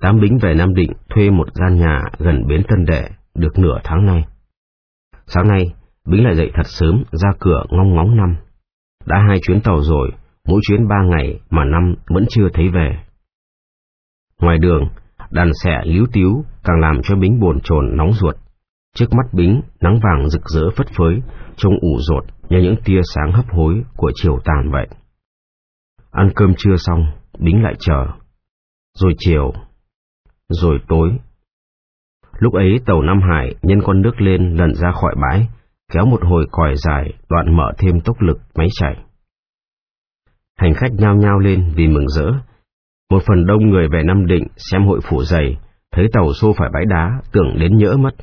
Tám Bính về Nam Định thuê một gian nhà gần bến Tân Đệ được nửa tháng nay. Sáng nay, Bính lại dậy thật sớm ra cửa ngong ngóng năm. Đã hai chuyến tàu rồi, mỗi chuyến ba ngày mà năm vẫn chưa thấy về. Ngoài đường, đàn xẻ líu tíu càng làm cho Bính buồn chồn nóng ruột. Trước mắt Bính, nắng vàng rực rỡ phất phới, trông ủ rột như những tia sáng hấp hối của chiều tàn vậy. Ăn cơm trưa xong, Bính lại chờ. Rồi chiều, rồi tối. Lúc ấy tàu Nam Hải nhân con nước lên lần ra khỏi bãi, kéo một hồi còi dài, đoạn mở thêm tốc lực máy chạy. Hành khách nhao nhao lên vì mừng rỡ. Một phần đông người về Nam Định xem hội phủ dày, thấy tàu xô phải bãi đá, tưởng đến nhỡ mất.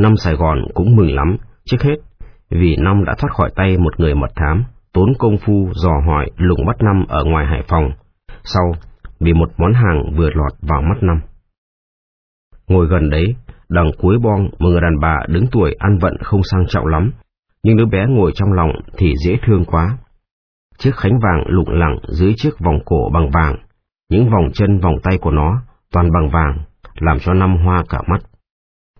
Năm Sài Gòn cũng mừng lắm, trước hết, vì Năm đã thoát khỏi tay một người mật thám, tốn công phu dò hỏi lùng bắt Năm ở ngoài Hải Phòng. Sau, vì một món hàng vừa lọt vào mắt Năm. Ngồi gần đấy, đằng cuối bong một người đàn bà đứng tuổi ăn vận không sang trọng lắm, nhưng đứa bé ngồi trong lòng thì dễ thương quá. Chiếc khánh vàng lụng lặng dưới chiếc vòng cổ bằng vàng, những vòng chân vòng tay của nó toàn bằng vàng, làm cho năm hoa cả mắt.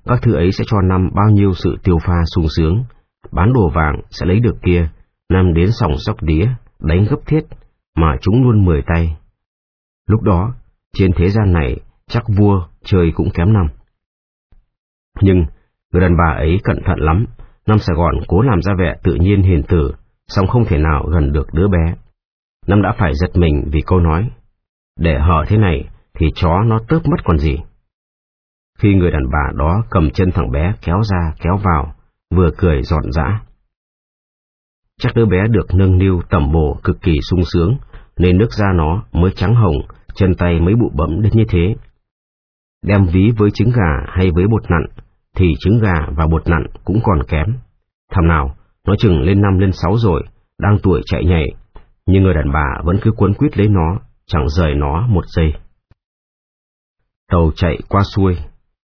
Các thứ ấy sẽ cho năm bao nhiêu sự tiêu pha sung sướng, bán đồ vàng sẽ lấy được kia, năm đến sòng sóc đĩa, đánh gấp thiết, mà chúng luôn mười tay. Lúc đó, trên thế gian này, chắc vua chơi cũng kém năm. Nhưng, người đàn bà ấy cẩn thận lắm, năm Sài Gòn cố làm ra vẻ tự nhiên hiền tử, song không thể nào gần được đứa bé. Năm đã phải giật mình vì câu nói, để hở thế này thì chó nó tớp mất còn gì. Khi người đàn bà đó cầm chân thằng bé kéo ra kéo vào, vừa cười giòn giã. Chắc đứa bé được nâng niu tẩm bổ cực kỳ sung sướng, nên nước da nó mới trắng hồng, chân tay mới bụ bấm đến như thế. Đem ví với trứng gà hay với bột nặn, thì trứng gà và bột nặn cũng còn kém. Thằng nào, nó chừng lên năm lên sáu rồi, đang tuổi chạy nhảy, nhưng người đàn bà vẫn cứ cuốn quýt lấy nó, chẳng rời nó một giây. Tàu chạy qua xuôi,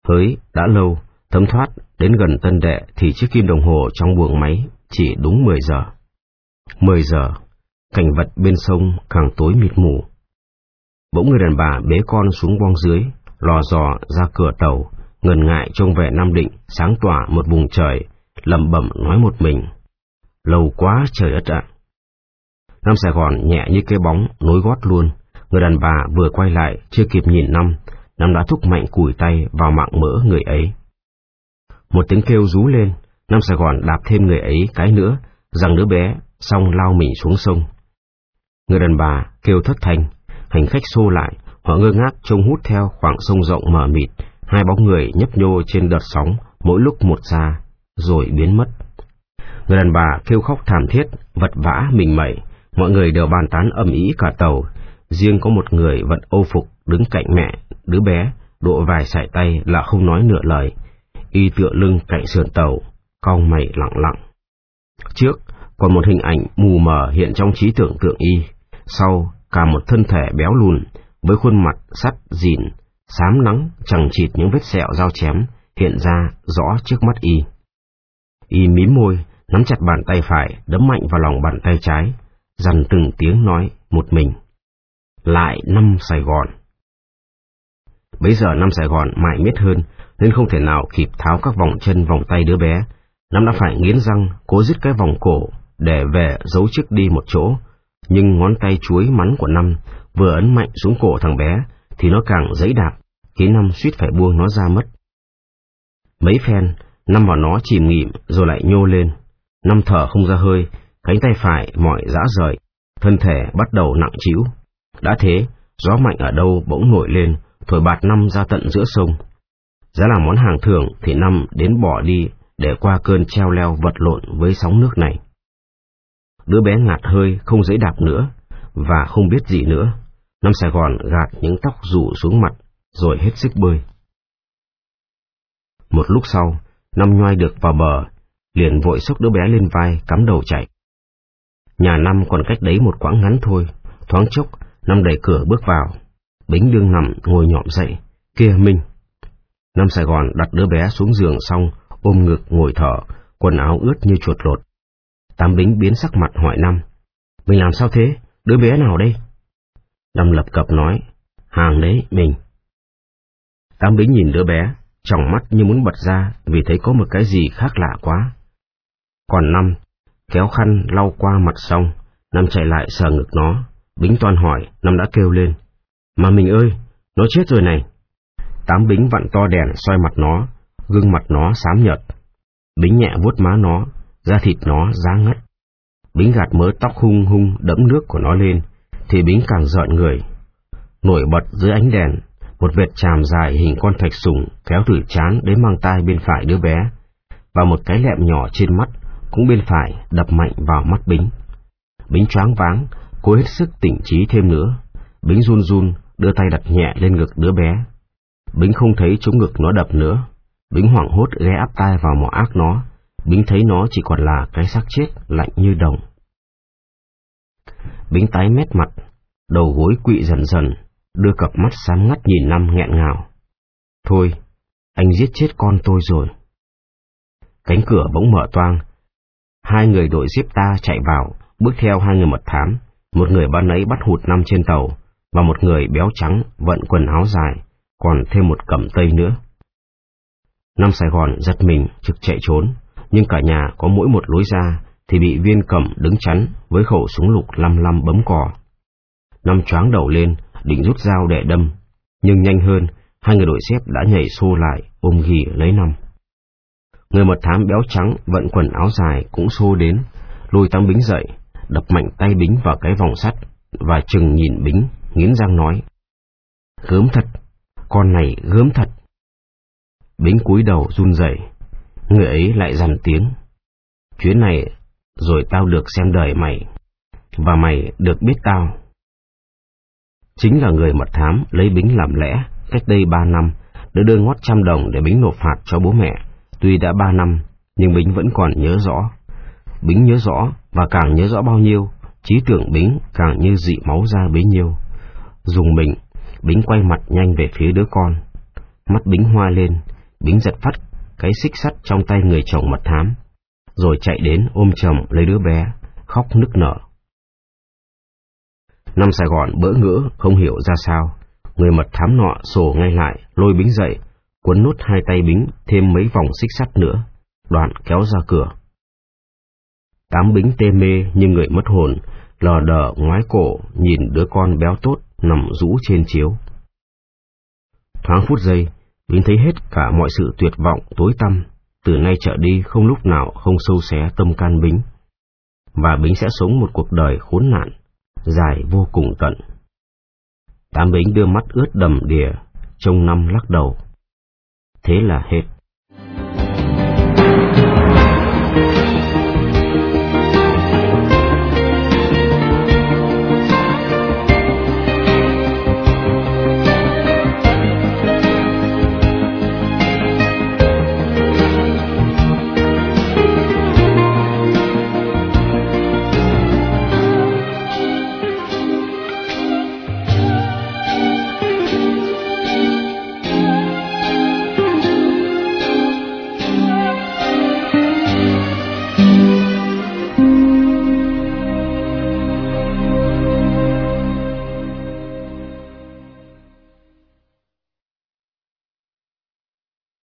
hới đã lâu, thấm thoát đến gần Tân Đệ thì chiếc kim đồng hồ trong buồng máy chỉ đúng 10 giờ. 10 giờ, cảnh vật bên sông càng tối mịt mù. Bỗng người đàn bà bế con xuống boong dưới, lò dò ra cửa tàu, ngần ngại trông vẻ Nam Định sáng tỏa một vùng trời, lẩm bẩm nói một mình. Lâu quá trời đất ạ. Nam Sài Gòn nhẹ như cái bóng, nối gót luôn. Người đàn bà vừa quay lại, chưa kịp nhìn Năm, Năm đã thúc mạnh cùi tay vào mạng mỡ người ấy. Một tiếng kêu rú lên, Nam Sài Gòn đạp thêm người ấy cái nữa, rằng đứa bé, xong lao mình xuống sông. Người đàn bà kêu thất thanh, hành khách xô lại, họ ngơ ngác trông hút theo khoảng sông rộng mờ mịt, hai bóng người nhấp nhô trên đợt sóng, mỗi lúc một xa, rồi biến mất. Người đàn bà kêu khóc thảm thiết, vật vã mình mẩy, mọi người đều bàn tán ầm ĩ cả tàu, riêng có một người vẫn ô phục đứng cạnh mẹ, đứa bé, độ vài sải tay là không nói nửa lời, y tựa lưng cạnh sườn tàu, cong mày lặng lặng. Trước, còn một hình ảnh mù mờ hiện trong trí tưởng tượng y, sau, cả một thân thể béo lùn, với khuôn mặt sắt dịn, xám nắng chẳng chịt những vết sẹo dao chém hiện ra rõ trước mắt y. Y mím môi, nắm chặt bàn tay phải, đấm mạnh vào lòng bàn tay trái, dằn từng tiếng nói một mình. Lại năm Sài Gòn. Bây giờ năm Sài Gòn mại miết hơn, nên không thể nào kịp tháo các vòng chân vòng tay đứa bé. Năm đã phải nghiến răng, cố dứt cái vòng cổ, để về giấu trước đi một chỗ. Nhưng ngón tay chuối mắn của Năm vừa ấn mạnh xuống cổ thằng bé, thì nó càng giấy đạp, khiến Năm suýt phải buông nó ra mất. Mấy phen, Năm vào nó chìm nghỉm rồi lại nhô lên. Năm thở không ra hơi, cánh tay phải mỏi dã rời, thân thể bắt đầu nặng trĩu. Đã thế, gió mạnh ở đâu bỗng nổi lên, thổi bạt Năm ra tận giữa sông. Giá là món hàng thường thì Năm đến bỏ đi để qua cơn treo leo vật lộn với sóng nước này. Đứa bé ngạt hơi không dễ đạp nữa, và không biết gì nữa. Nam Sài Gòn gạt những tóc rủ xuống mặt, rồi hết sức bơi. Một lúc sau, Năm nhoai được vào bờ, liền vội xốc đứa bé lên vai, cắm đầu chạy. Nhà Năm còn cách đấy một quãng ngắn thôi, thoáng chốc, Năm đẩy cửa bước vào. Bính đương nằm ngồi nhọm dậy, kia Minh. Năm Sài Gòn đặt đứa bé xuống giường xong, ôm ngực ngồi thở, quần áo ướt như chuột lột. Tám Bính biến sắc mặt hỏi Năm. Mình làm sao thế? Đứa bé nào đây? Lâm lập cập nói. Hàng đấy, mình. Tám Bính nhìn đứa bé, trong mắt như muốn bật ra vì thấy có một cái gì khác lạ quá. Còn Năm, kéo khăn lau qua mặt xong, Năm chạy lại sờ ngực nó, Bính toàn hỏi, Năm đã kêu lên. Mà mình ơi, nó chết rồi này. Tám Bính vặn to đèn soi mặt nó, gương mặt nó xám nhợt. Bính nhẹ vuốt má nó, da thịt nó giá ngất. Bính gạt mớ tóc hung hung đẫm nước của nó lên, thì Bính càng giận người. Nổi bật dưới ánh đèn, một vệt chàm dài hình con thạch sùng kéo từ chán đến mang tai bên phải đứa bé, và một cái lẹm nhỏ trên mắt cũng bên phải đập mạnh vào mắt Bính. Bính choáng váng, cố hết sức tỉnh trí thêm nữa. Bính run run, đưa tay đặt nhẹ lên ngực đứa bé. Bính không thấy chỗ ngực nó đập nữa. Bính hoảng hốt ghé áp tai vào mỏ ác nó. Bính thấy nó chỉ còn là cái xác chết lạnh như đồng. Bính tái mét mặt, đầu gối quỵ dần dần, đưa cặp mắt sáng ngắt nhìn Năm nghẹn ngào. Thôi, anh giết chết con tôi rồi. Cánh cửa bỗng mở toang. Hai người đội giếp ta chạy vào, bước theo hai người mật thám, một người ban nấy bắt hụt năm trên tàu, và một người béo trắng vận quần áo dài, còn thêm một cẩm tây nữa. Năm Sài Gòn giật mình trực chạy trốn, nhưng cả nhà có mỗi một lối ra thì bị viên cẩm đứng chắn với khẩu súng lục lăm lăm bấm cò. Năm choáng đầu lên, định rút dao để đâm, nhưng nhanh hơn, hai người đội xếp đã nhảy xô lại, ôm ghì lấy năm. Người mật thám béo trắng vận quần áo dài cũng xô đến, lôi tăng bính dậy, đập mạnh tay bính vào cái vòng sắt, và chừng nhìn bính, nghiến răng nói. Gớm thật, con này gớm thật. Bính cúi đầu run rẩy, người ấy lại dằn tiếng. Chuyến này, rồi tao được xem đời mày, và mày được biết tao. Chính là người mật thám lấy Bính làm lẽ, cách đây ba năm, đã đưa ngót trăm đồng để Bính nộp phạt cho bố mẹ. Tuy đã ba năm, nhưng Bính vẫn còn nhớ rõ. Bính nhớ rõ, và càng nhớ rõ bao nhiêu, trí tưởng Bính càng như dị máu ra bấy nhiêu. Dùng mình, Bính quay mặt nhanh về phía đứa con. Mắt Bính hoa lên, Bính giật phát cái xích sắt trong tay người chồng mật thám, rồi chạy đến ôm chồng lấy đứa bé, khóc nức nở. Năm Sài Gòn bỡ ngỡ, không hiểu ra sao. Người mật thám nọ sổ ngay lại, lôi Bính dậy, cuốn nút hai tay Bính thêm mấy vòng xích sắt nữa, đoạn kéo ra cửa. Tám Bính tê mê như người mất hồn, lờ đờ ngoái cổ nhìn đứa con béo tốt nằm rũ trên chiếu. Thoáng phút giây, Bính thấy hết cả mọi sự tuyệt vọng tối tăm, từ nay trở đi không lúc nào không sâu xé tâm can Bính. Và Bính sẽ sống một cuộc đời khốn nạn, dài vô cùng tận. Tám Bính đưa mắt ướt đầm đìa, trông năm lắc đầu. Thế là hết.